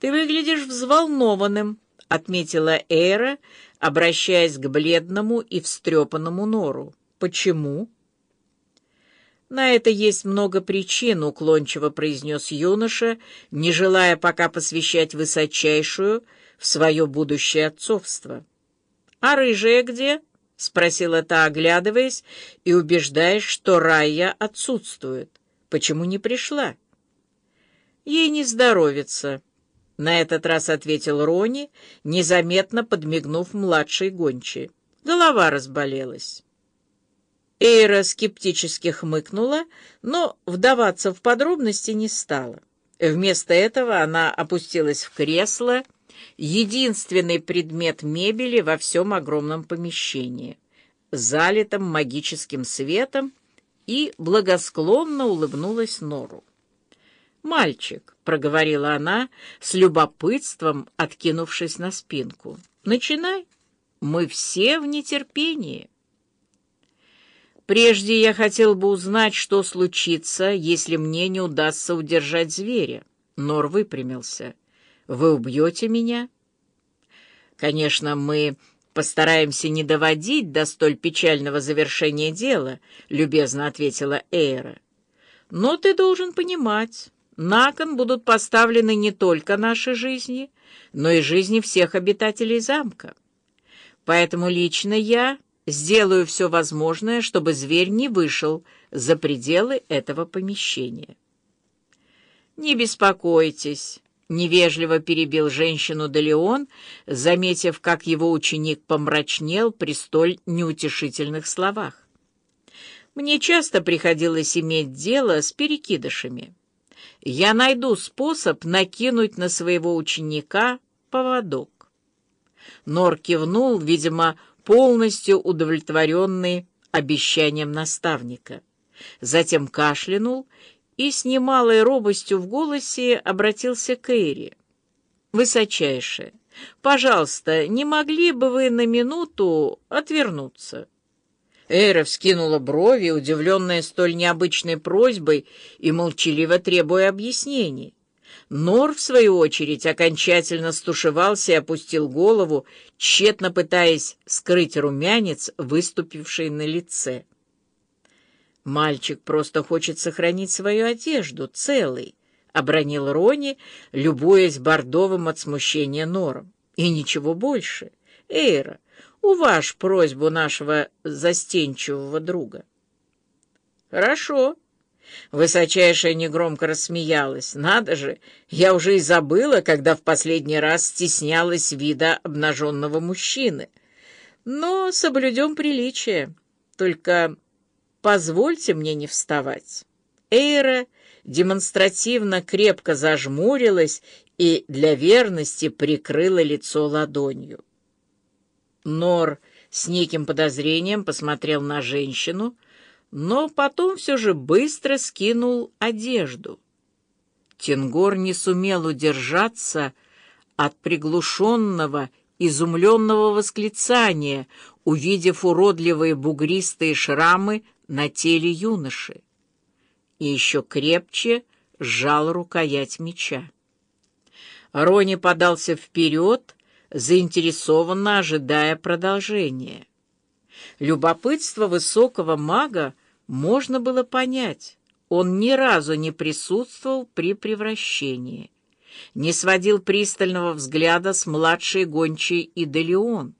«Ты выглядишь взволнованным», — отметила Эйра, обращаясь к бледному и встрепанному Нору. «Почему?» «На это есть много причин», — уклончиво произнес юноша, не желая пока посвящать высочайшую в свое будущее отцовство. «А рыжая где?» — спросила та, оглядываясь и убеждаясь, что Рая отсутствует. «Почему не пришла?» «Ей не здоровится», — на этот раз ответил Рони, незаметно подмигнув младшей гончей. Голова разболелась. Эйра скептически хмыкнула, но вдаваться в подробности не стала. Вместо этого она опустилась в кресло, единственный предмет мебели во всем огромном помещении, залитом магическим светом, и благосклонно улыбнулась Нору. «Мальчик», — проговорила она, с любопытством откинувшись на спинку, — «начинай. Мы все в нетерпении». Прежде я хотел бы узнать, что случится, если мне не удастся удержать зверя. Нор выпрямился. Вы убьете меня? Конечно, мы постараемся не доводить до столь печального завершения дела, любезно ответила Эйра. Но ты должен понимать, на кон будут поставлены не только наши жизни, но и жизни всех обитателей замка. Поэтому лично я Сделаю все возможное, чтобы зверь не вышел за пределы этого помещения. «Не беспокойтесь», — невежливо перебил женщину Делеон, заметив, как его ученик помрачнел при столь неутешительных словах. «Мне часто приходилось иметь дело с перекидышами. Я найду способ накинуть на своего ученика поводок». Нор кивнул, видимо, полностью удовлетворенный обещанием наставника. Затем кашлянул и с немалой робостью в голосе обратился к Эйре. «Высочайшее, пожалуйста, не могли бы вы на минуту отвернуться?» Эйра вскинула брови, удивленная столь необычной просьбой и молчаливо требуя объяснений. Нор, в свою очередь, окончательно стушевался и опустил голову, тщетно пытаясь скрыть румянец, выступивший на лице. «Мальчик просто хочет сохранить свою одежду целой», — обронил Рони, любуясь бордовым от смущения Нором. «И ничего больше. Эйра, уважь просьбу нашего застенчивого друга». «Хорошо», Высочайшая негромко рассмеялась. «Надо же! Я уже и забыла, когда в последний раз стеснялась вида обнаженного мужчины. Но соблюдем приличие. Только позвольте мне не вставать». Эйра демонстративно крепко зажмурилась и для верности прикрыла лицо ладонью. Нор с неким подозрением посмотрел на женщину, но потом все же быстро скинул одежду. Тенгор не сумел удержаться от приглушенного, изумленного восклицания, увидев уродливые бугристые шрамы на теле юноши, и еще крепче сжал рукоять меча. Рони подался вперед, заинтересованно ожидая продолжения. Любопытство высокого мага можно было понять. Он ни разу не присутствовал при превращении, не сводил пристального взгляда с младшей гончей и Делеон.